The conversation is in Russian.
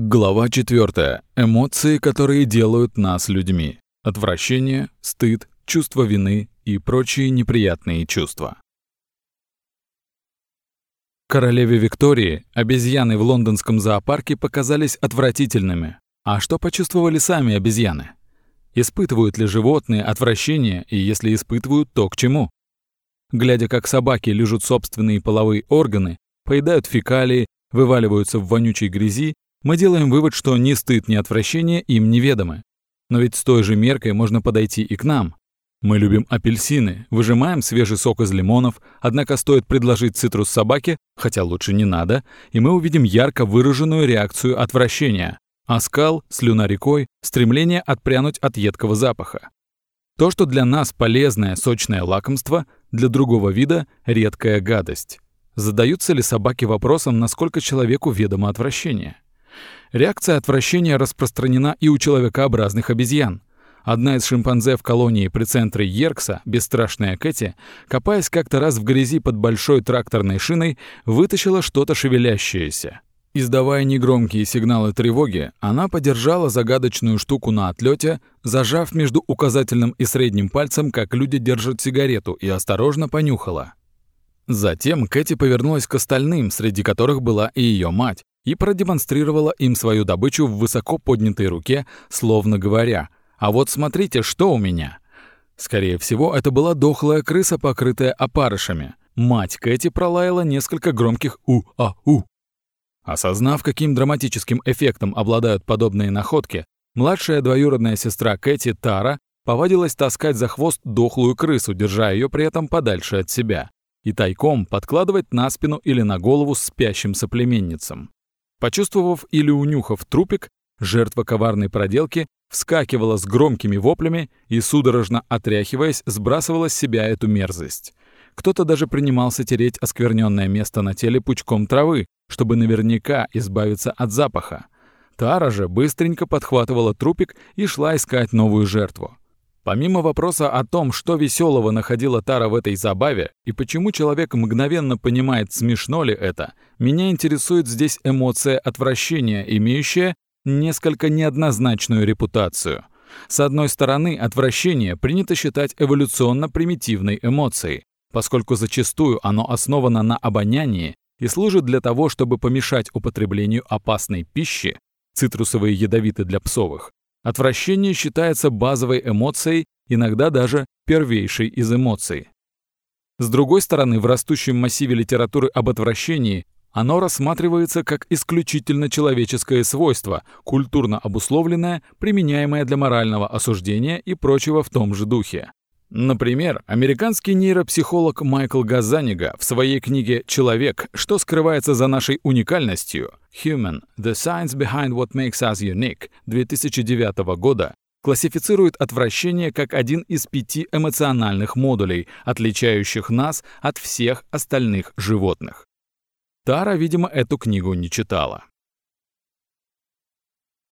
Глава 4. Эмоции, которые делают нас людьми. Отвращение, стыд, чувство вины и прочие неприятные чувства. Королеве Виктории обезьяны в лондонском зоопарке показались отвратительными. А что почувствовали сами обезьяны? Испытывают ли животные отвращение, и если испытывают, то к чему? Глядя, как собаки лижут собственные половые органы, поедают фекалии, вываливаются в вонючей грязи мы делаем вывод, что ни стыд, ни отвращение им неведомы. Но ведь с той же меркой можно подойти и к нам. Мы любим апельсины, выжимаем свежий сок из лимонов, однако стоит предложить цитрус собаке, хотя лучше не надо, и мы увидим ярко выраженную реакцию отвращения. Оскал, слюна рекой, стремление отпрянуть от едкого запаха. То, что для нас полезное сочное лакомство, для другого вида — редкая гадость. Задаются ли собаки вопросом, насколько человеку ведомо отвращение? Реакция отвращения распространена и у человекообразных обезьян. Одна из шимпанзе в колонии при центре Йеркса, бесстрашная Кэти, копаясь как-то раз в грязи под большой тракторной шиной, вытащила что-то шевелящееся. Издавая негромкие сигналы тревоги, она подержала загадочную штуку на отлете, зажав между указательным и средним пальцем, как люди держат сигарету, и осторожно понюхала. Затем Кэти повернулась к остальным, среди которых была и ее мать, и продемонстрировала им свою добычу в высоко поднятой руке, словно говоря «А вот смотрите, что у меня!». Скорее всего, это была дохлая крыса, покрытая опарышами. Мать Кэти пролаяла несколько громких «у-а-у». Осознав, каким драматическим эффектом обладают подобные находки, младшая двоюродная сестра Кэти, Тара, повадилась таскать за хвост дохлую крысу, держа ее при этом подальше от себя, и тайком подкладывать на спину или на голову спящим соплеменницам. Почувствовав или унюхав трупик, жертва коварной проделки вскакивала с громкими воплями и, судорожно отряхиваясь, сбрасывала с себя эту мерзость. Кто-то даже принимался тереть оскверненное место на теле пучком травы, чтобы наверняка избавиться от запаха. Тара же быстренько подхватывала трупик и шла искать новую жертву. Помимо вопроса о том, что веселого находила Тара в этой забаве и почему человек мгновенно понимает, смешно ли это, меня интересует здесь эмоция отвращения, имеющая несколько неоднозначную репутацию. С одной стороны, отвращение принято считать эволюционно примитивной эмоцией, поскольку зачастую оно основано на обонянии и служит для того, чтобы помешать употреблению опасной пищи, цитрусовые ядовиты для псовых, Отвращение считается базовой эмоцией, иногда даже первейшей из эмоций. С другой стороны, в растущем массиве литературы об отвращении оно рассматривается как исключительно человеческое свойство, культурно обусловленное, применяемое для морального осуждения и прочего в том же духе. Например, американский нейропсихолог Майкл Газанига в своей книге «Человек. Что скрывается за нашей уникальностью» Human – The Science Behind What Makes Us Unique 2009 года классифицирует отвращение как один из пяти эмоциональных модулей, отличающих нас от всех остальных животных. Тара, видимо, эту книгу не читала.